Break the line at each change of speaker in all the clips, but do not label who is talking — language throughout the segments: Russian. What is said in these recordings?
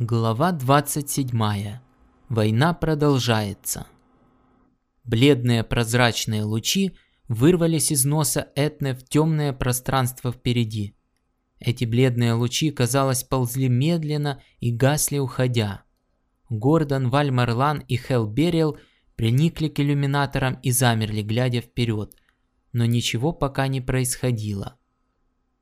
Глава 27. Война продолжается. Бледные прозрачные лучи вырвались из носа Этны в темное пространство впереди. Эти бледные лучи, казалось, ползли медленно и гасли, уходя. Гордон, Вальмарлан и Хелл Берил приникли к иллюминаторам и замерли, глядя вперед, но ничего пока не происходило.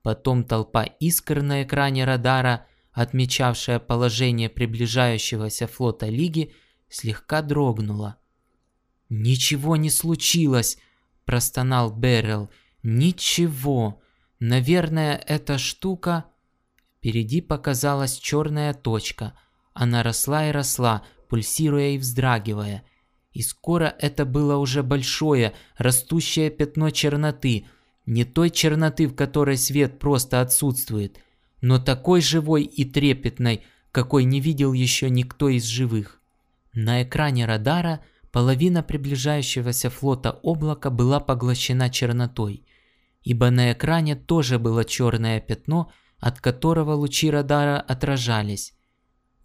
Потом толпа искр на экране радара, отмечавшая положение приближающегося флота Лиги, слегка дрогнула. «Ничего не случилось!» – простонал Беррел. «Ничего! Наверное, эта штука...» Впереди показалась черная точка. Она росла и росла, пульсируя и вздрагивая – и скоро это было уже большое, растущее пятно черноты, не той черноты, в которой свет просто отсутствует, но такой живой и трепетной, какой не видел еще никто из живых. На экране радара половина приближающегося флота облака была поглощена чернотой, ибо на экране тоже было черное пятно, от которого лучи радара отражались.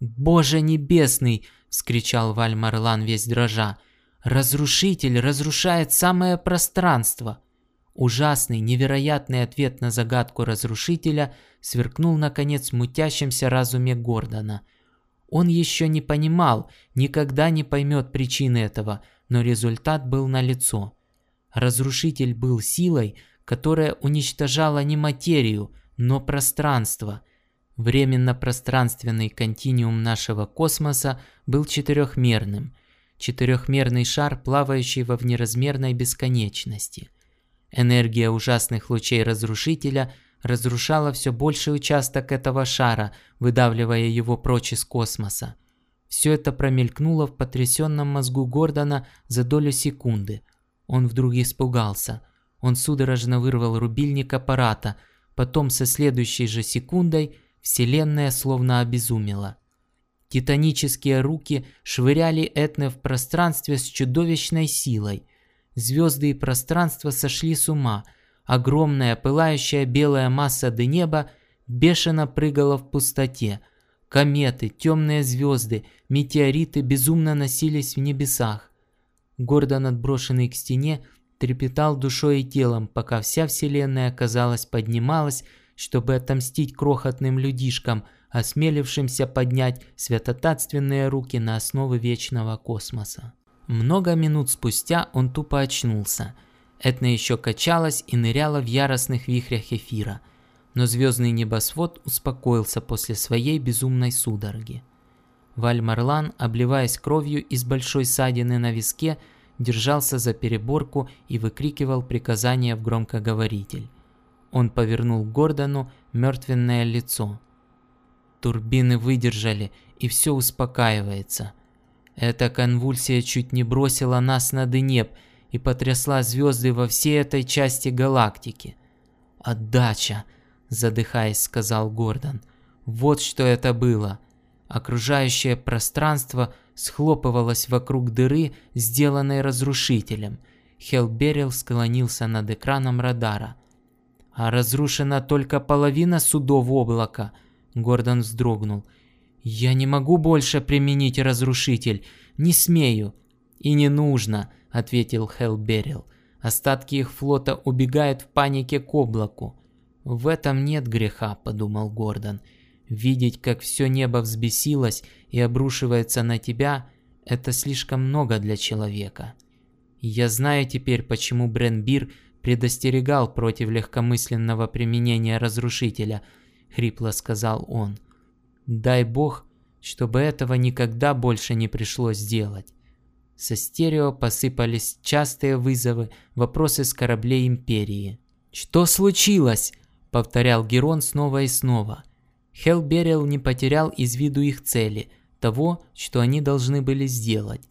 «Боже небесный!» вскричал Вальмарлан весь дрожа. «Разрушитель разрушает самое пространство!» Ужасный, невероятный ответ на загадку разрушителя сверкнул наконец в мутящемся разуме Гордона. Он еще не понимал, никогда не поймет причины этого, но результат был налицо. Разрушитель был силой, которая уничтожала не материю, но пространство – Временно-пространственный континуум нашего космоса был четырехмерным. Четырехмерный шар, плавающий во внеразмерной бесконечности. Энергия ужасных лучей разрушителя разрушала все больший участок этого шара, выдавливая его прочь из космоса. Все это промелькнуло в потрясенном мозгу Гордона за долю секунды. Он вдруг испугался. Он судорожно вырвал рубильник аппарата, потом со следующей же секундой Вселенная словно обезумела. Титанические руки швыряли Этне в пространстве с чудовищной силой. Звезды и пространство сошли с ума. Огромная пылающая белая масса до неба бешено прыгала в пустоте. Кометы, темные звезды, метеориты безумно носились в небесах. Гордон, отброшенный к стене, трепетал душой и телом, пока вся Вселенная, казалось, поднималась чтобы отомстить крохотным людишкам, осмелившимся поднять святотатственные руки на основы вечного космоса. Много минут спустя он тупо очнулся. Этна еще качалась и ныряла в яростных вихрях эфира, но звездный небосвод успокоился после своей безумной судороги. Вальмарлан, обливаясь кровью из большой садины на виске, держался за переборку и выкрикивал приказания в громкоговоритель. Он повернул Гордону мертвенное лицо. Турбины выдержали, и все успокаивается. Эта конвульсия чуть не бросила нас на Денеп и потрясла звезды во всей этой части галактики. «Отдача!» – задыхаясь, сказал Гордон. «Вот что это было!» Окружающее пространство схлопывалось вокруг дыры, сделанной разрушителем. Хелберил склонился над экраном радара а разрушена только половина судов облака. Гордон вздрогнул. Я не могу больше применить разрушитель. Не смею. И не нужно, ответил Хелберил. Остатки их флота убегают в панике к облаку. В этом нет греха, подумал Гордон. Видеть, как все небо взбесилось и обрушивается на тебя, это слишком много для человека. Я знаю теперь, почему Бренбир предостерегал против легкомысленного применения разрушителя, хрипло сказал он. Дай бог, чтобы этого никогда больше не пришлось делать. Со стерео посыпались частые вызовы, вопросы с кораблей Империи. «Что случилось?» – повторял Герон снова и снова. Хелберил не потерял из виду их цели, того, что они должны были сделать.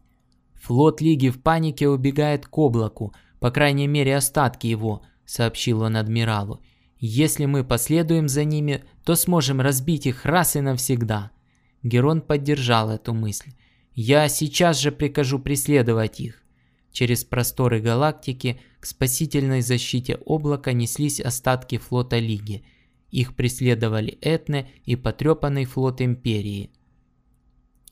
Флот Лиги в панике убегает к облаку, по крайней мере остатки его, сообщил он адмиралу. Если мы последуем за ними, то сможем разбить их раз и навсегда. Герон поддержал эту мысль. Я сейчас же прикажу преследовать их. Через просторы галактики к спасительной защите облака неслись остатки флота Лиги. Их преследовали Этне и потрепанный флот Империи.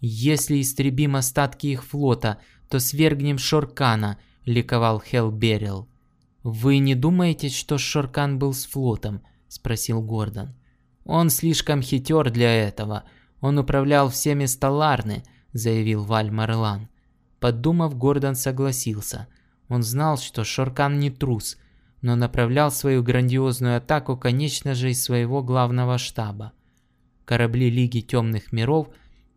«Если истребим остатки их флота, то свергнем Шоркана», – ликовал Хелберил. «Вы не думаете, что Шоркан был с флотом?» – спросил Гордон. «Он слишком хитер для этого. Он управлял всеми Сталарны», – заявил Валь Марлан. Подумав, Гордон согласился. Он знал, что Шоркан не трус, но направлял свою грандиозную атаку, конечно же, из своего главного штаба. Корабли Лиги Темных Миров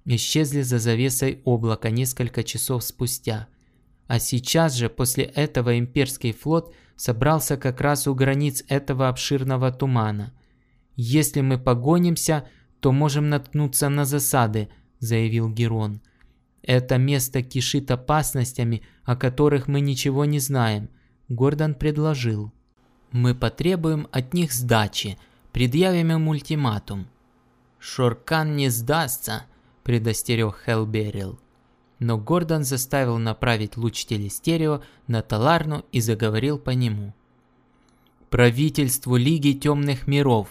исчезли за завесой облака несколько часов спустя. А сейчас же, после этого имперский флот собрался как раз у границ этого обширного тумана. «Если мы погонимся, то можем наткнуться на засады», – заявил Герон. Это место кишит опасностями, о которых мы ничего не знаем. Гордон предложил. Мы потребуем от них сдачи, предъявим им ультиматум. Шоркан не сдастся, предостерег Хелберил. Но Гордон заставил направить луч телестерео на Таларну и заговорил по нему. Правительству Лиги Темных Миров.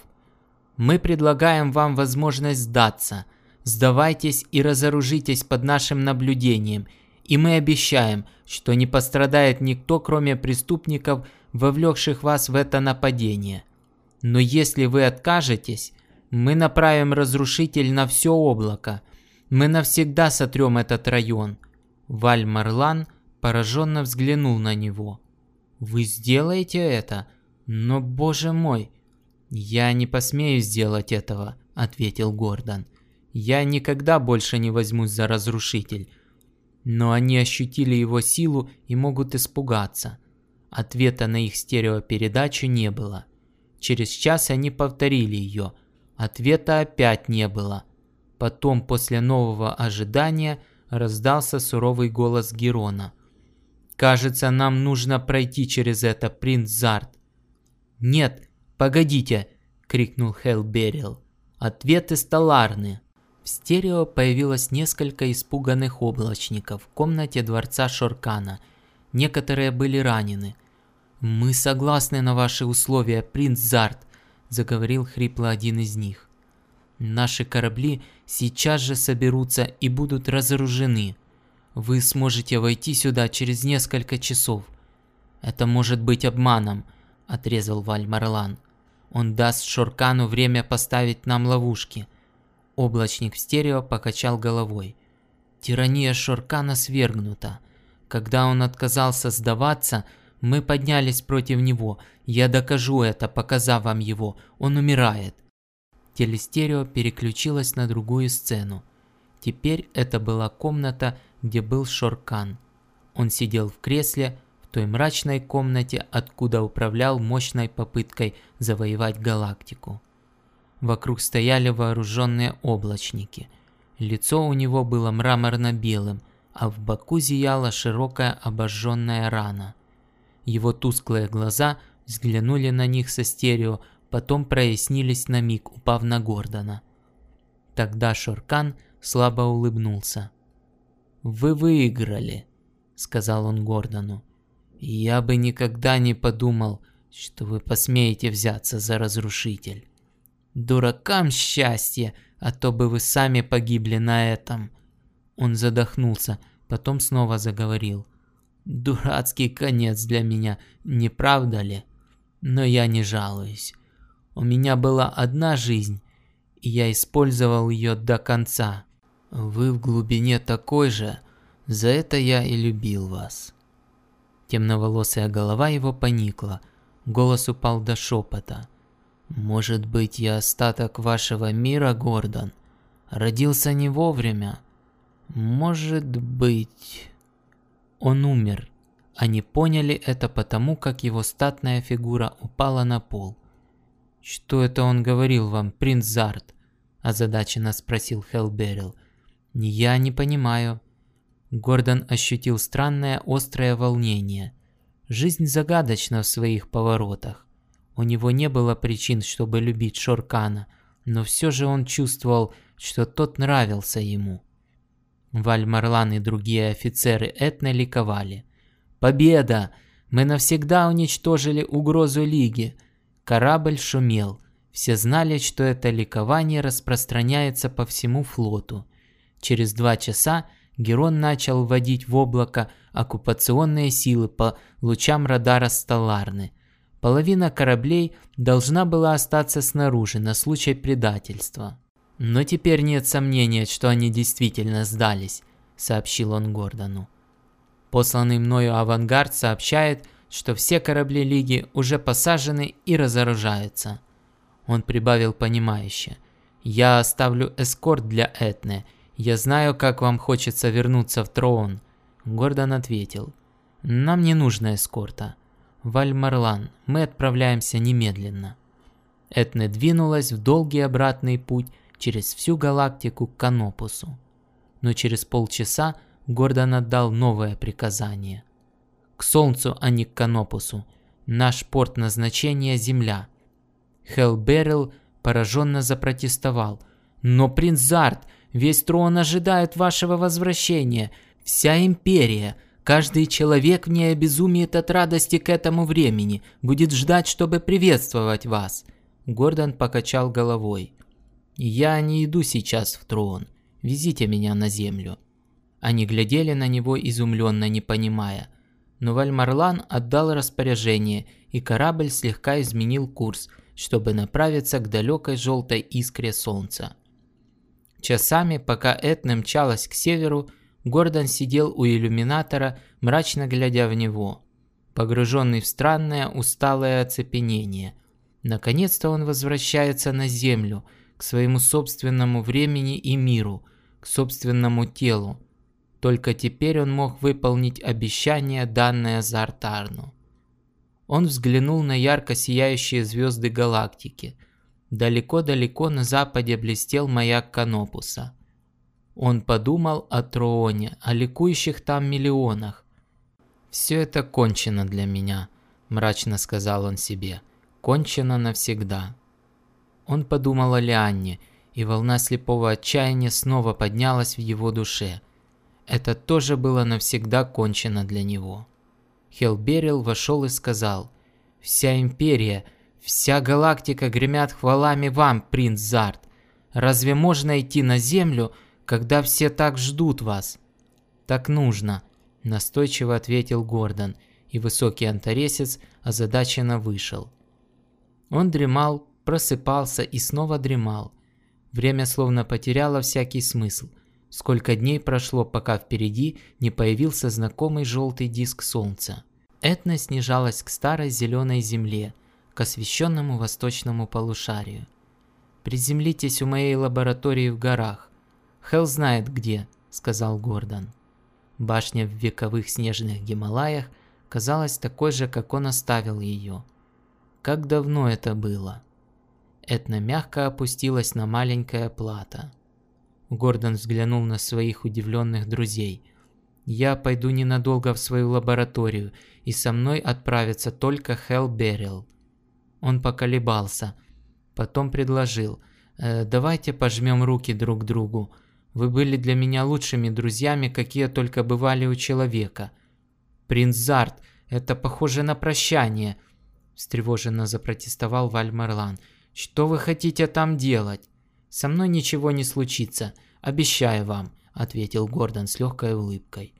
Мы предлагаем вам возможность сдаться – Сдавайтесь и разоружитесь под нашим наблюдением, и мы обещаем, что не пострадает никто, кроме преступников, вовлекших вас в это нападение. Но если вы откажетесь, мы направим разрушитель на все облако. Мы навсегда сотрем этот район. Валь Марлан пораженно взглянул на него. Вы сделаете это? Но, боже мой, я не посмею сделать этого, ответил Гордон. Я никогда больше не возьмусь за разрушитель. Но они ощутили его силу и могут испугаться. Ответа на их стереопередачу не было. Через час они повторили ее. Ответа опять не было. Потом, после нового ожидания, раздался суровый голос Герона. «Кажется, нам нужно пройти через это, принц Зарт». «Нет, погодите!» — крикнул Хелберил. «Ответы столарны!» В стерео появилось несколько испуганных облачников в комнате дворца Шоркана. Некоторые были ранены. «Мы согласны на ваши условия, принц Зарт», – заговорил хрипло один из них. «Наши корабли сейчас же соберутся и будут разоружены. Вы сможете войти сюда через несколько часов». «Это может быть обманом», – отрезал Валь Марлан. «Он даст Шоркану время поставить нам ловушки». Облачник в стерео покачал головой. Тирания Шоркана свергнута. Когда он отказался сдаваться, мы поднялись против него. Я докажу это, показав вам его. Он умирает. Телестерео переключилось на другую сцену. Теперь это была комната, где был Шоркан. Он сидел в кресле, той мрачной комнате, откуда управлял мощной попыткой завоевать галактику. Вокруг стояли вооруженные облачники. Лицо у него было мраморно-белым, а в боку зияла широкая обожженная рана. Его тусклые глаза взглянули на них со стерео, потом прояснились на миг, упав на Гордона. Тогда Шоркан слабо улыбнулся. «Вы выиграли», — сказал он Гордону. «Я бы никогда не подумал, что вы посмеете взяться за разрушитель». Дуракам счастье, а то бы вы сами погибли на этом. Он задохнулся, потом снова заговорил. Дурацкий конец для меня, не правда ли? Но я не жалуюсь. У меня была одна жизнь, и я использовал ее до конца. Вы в глубине такой же, за это я и любил вас. Темноволосая голова его поникла, голос упал до шепота. Может быть, я остаток вашего мира, Гордон? Родился не вовремя? Может быть... Он умер. Они поняли это потому, как его статная фигура упала на пол. «Что это он говорил вам, принц Зарт?» – озадаченно спросил Хелберил. «Я не понимаю». Гордон ощутил странное острое волнение. Жизнь загадочна в своих поворотах. У него не было причин, чтобы любить Шоркана, но все же он чувствовал, что тот нравился ему. Вальмарлан и другие офицеры Этны ликовали. «Победа! Мы навсегда уничтожили угрозу Лиги!» Корабль шумел. Все знали, что это ликование распространяется по всему флоту. Через два часа Герон начал вводить в облако оккупационные силы по лучам радара Сталларны. Половина кораблей должна была остаться снаружи на случай предательства. Но теперь нет сомнения, что они действительно сдались, сообщил он Гордону. Посланный мною авангард сообщает, что все корабли Лиги уже посажены и разоружаются. Он прибавил понимающе. «Я оставлю эскорт для Этны. Я знаю, как вам хочется вернуться в Троон». Гордон ответил. «Нам не нужно эскорта. Вальмарлан, мы отправляемся немедленно». Этна двинулась в долгий обратный путь через всю галактику к Канопусу. Но через полчаса Гордон отдал новое приказание. К Солнцу, а не к Канопусу. Наш порт назначения – Земля. Хелл Беррилл пораженно запротестовал. «Но, принц Зарт, весь трон ожидает вашего возвращения. Вся империя, каждый человек в ней обезумеет от радости к этому времени, будет ждать, чтобы приветствовать вас». Гордон покачал головой. «Я не иду сейчас в трон. Везите меня на землю». Они глядели на него изумленно, не понимая. Но Вальмарлан отдал распоряжение, и корабль слегка изменил курс, чтобы направиться к далекой желтой искре солнца. Часами, пока Этна мчалась к северу, Гордон сидел у иллюминатора, мрачно глядя в него, погруженный в странное усталое оцепенение. Наконец-то он возвращается на Землю, к своему собственному времени и миру, к собственному телу, только теперь он мог выполнить обещание, данное Зартарну. Он взглянул на ярко сияющие звезды галактики. Далеко-далеко на западе блестел маяк Канопуса. Он подумал о Трооне, о ликующих там миллионах. «Все это кончено для меня», – мрачно сказал он себе. «Кончено навсегда». Он подумал о Лианне, и волна слепого отчаяния снова поднялась в его душе – это тоже было навсегда кончено для него. Хелберил вошел и сказал, «Вся империя, вся галактика гремят хвалами вам, принц Зарт. Разве можно идти на землю, когда все так ждут вас?» «Так нужно», – настойчиво ответил Гордон, и высокий антаресец озадаченно вышел. Он дремал, просыпался и снова дремал. Время словно потеряло всякий смысл – Сколько дней прошло, пока впереди не появился знакомый желтый диск солнца. Этна снижалась к старой зеленой земле, к освещенному восточному полушарию. «Приземлитесь у моей лаборатории в горах. Хелл знает где», — сказал Гордон. Башня в вековых снежных Гималаях казалась такой же, как он оставил ее. Как давно это было? Этна мягко опустилась на маленькое плато. Гордон взглянул на своих удивленных друзей. «Я пойду ненадолго в свою лабораторию, и со мной отправится только Хелл Беррилл». Он поколебался, потом предложил. «Э, «Давайте пожмем руки друг другу. Вы были для меня лучшими друзьями, какие только бывали у человека». «Принц Зарт, это похоже на прощание», – встревоженно запротестовал Вальмерлан. «Что вы хотите там делать?» «Со мной ничего не случится, обещаю вам», – ответил Гордон с легкой улыбкой.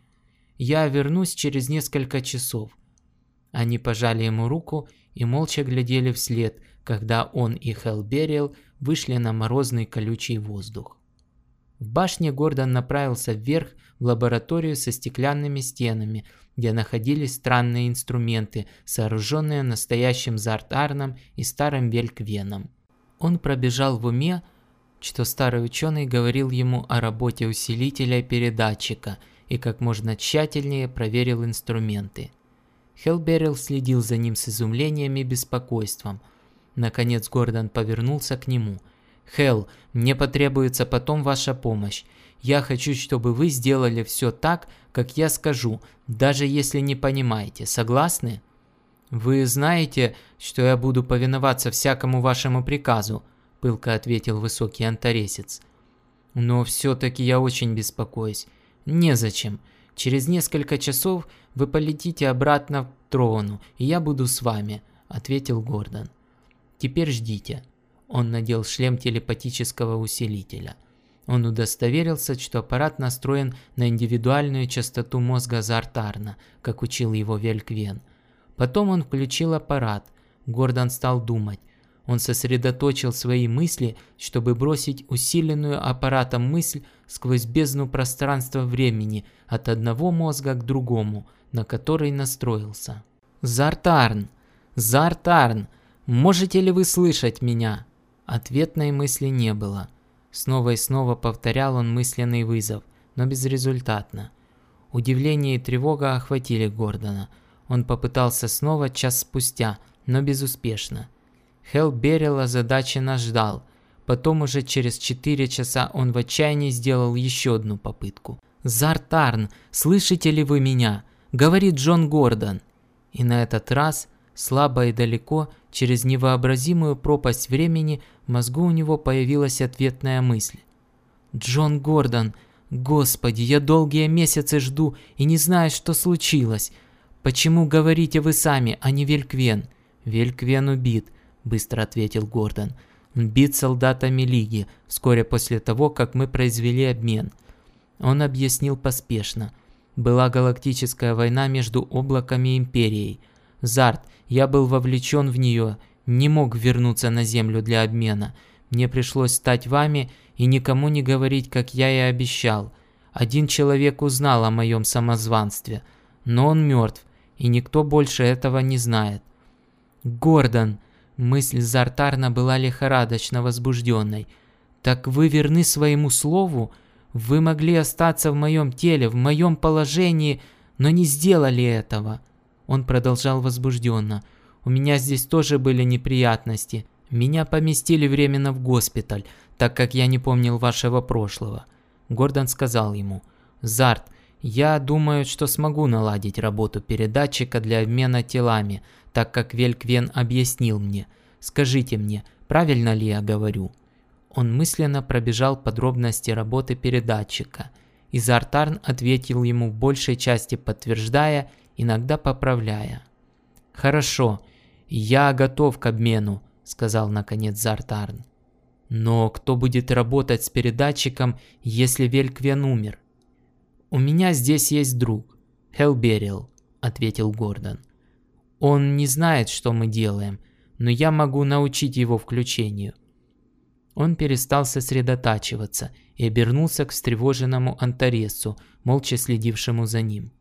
«Я вернусь через несколько часов». Они пожали ему руку и молча глядели вслед, когда он и Хелберил вышли на морозный колючий воздух. В башне Гордон направился вверх в лабораторию со стеклянными стенами, где находились странные инструменты, сооруженные настоящим Зарт-Арном и старым Вельквеном. Он пробежал в уме что старый ученый говорил ему о работе усилителя передатчика и как можно тщательнее проверил инструменты. Хелберил следил за ним с изумлением и беспокойством. Наконец Гордон повернулся к нему. «Хелл, мне потребуется потом ваша помощь. Я хочу, чтобы вы сделали все так, как я скажу, даже если не понимаете. Согласны?» «Вы знаете, что я буду повиноваться всякому вашему приказу», – пылко ответил высокий антаресец. «Но все-таки я очень беспокоюсь. Незачем. Через несколько часов вы полетите обратно в Трону, и я буду с вами», – ответил Гордон. «Теперь ждите». Он надел шлем телепатического усилителя. Он удостоверился, что аппарат настроен на индивидуальную частоту мозга Зартарна, как учил его Вельквен. Потом он включил аппарат. Гордон стал думать. Он сосредоточил свои мысли, чтобы бросить усиленную аппаратом мысль сквозь бездну пространства-времени от одного мозга к другому, на который настроился. «Зартарн! Зартарн! Можете ли вы слышать меня?» Ответной мысли не было. Снова и снова повторял он мысленный вызов, но безрезультатно. Удивление и тревога охватили Гордона. Он попытался снова час спустя, но безуспешно. Хелл Берил озадаченно ждал. Потом уже через четыре часа он в отчаянии сделал еще одну попытку. «Зартарн, слышите ли вы меня?» — говорит Джон Гордон. И на этот раз, слабо и далеко, через невообразимую пропасть времени, в мозгу у него появилась ответная мысль. «Джон Гордон, господи, я долгие месяцы жду и не знаю, что случилось. Почему говорите вы сами, а не Вельквен?» «Вельквен убит», – быстро ответил Гордон. «Убит солдатами Лиги, вскоре после того, как мы произвели обмен». Он объяснил поспешно. Была галактическая война между облаками и Империей. Зарт, я был вовлечен в нее, не мог вернуться на Землю для обмена. Мне пришлось стать вами и никому не говорить, как я и обещал. Один человек узнал о моем самозванстве, но он мертв, и никто больше этого не знает. Гордон, мысль Зартарна была лихорадочно возбужденной. Так вы верны своему слову? Вы могли остаться в моем теле, в моем положении, но не сделали этого. Он продолжал возбужденно. У меня здесь тоже были неприятности. Меня поместили временно в госпиталь, так как я не помнил вашего прошлого. Гордон сказал ему. Зарт, я думаю, что смогу наладить работу передатчика для обмена телами, так как Вельквен объяснил мне. Скажите мне, правильно ли я говорю? Он мысленно пробежал подробности работы передатчика. И Зартарн ответил ему в большей части подтверждая, иногда поправляя. «Хорошо, я готов к обмену», — сказал наконец Зартарн. «Но кто будет работать с передатчиком, если Вельквен умер?» «У меня здесь есть друг, Хелберил», — ответил Гордон. «Он не знает, что мы делаем, но я могу научить его включению». Он перестал сосредотачиваться и обернулся к встревоженному Антаресу, молча следившему за ним.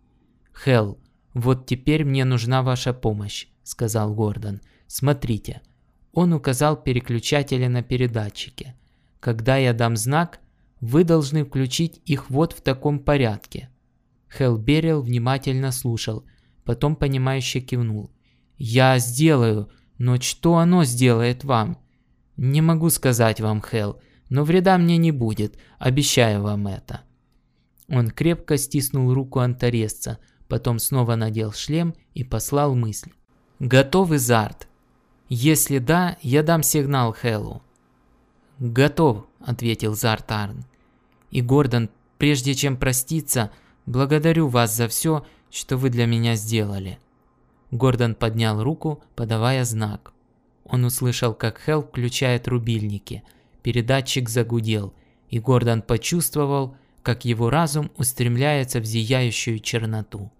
«Хелл, вот теперь мне нужна ваша помощь», — сказал Гордон. «Смотрите». Он указал переключатели на передатчике. «Когда я дам знак, вы должны включить их вот в таком порядке. Хелл Берил внимательно слушал, потом понимающе кивнул. «Я сделаю, но что оно сделает вам?» «Не могу сказать вам, Хелл, но вреда мне не будет, обещаю вам это». Он крепко стиснул руку антаресца, потом снова надел шлем и послал мысль. «Готовы, Зарт?» «Если да, я дам сигнал Хеллу». «Готов», — ответил Зарт Арн. И Гордон, прежде чем проститься, благодарю вас за все, что вы для меня сделали. Гордон поднял руку, подавая знак. Он услышал, как Хелл включает рубильники. Передатчик загудел, и Гордон почувствовал, как его разум устремляется в зияющую черноту.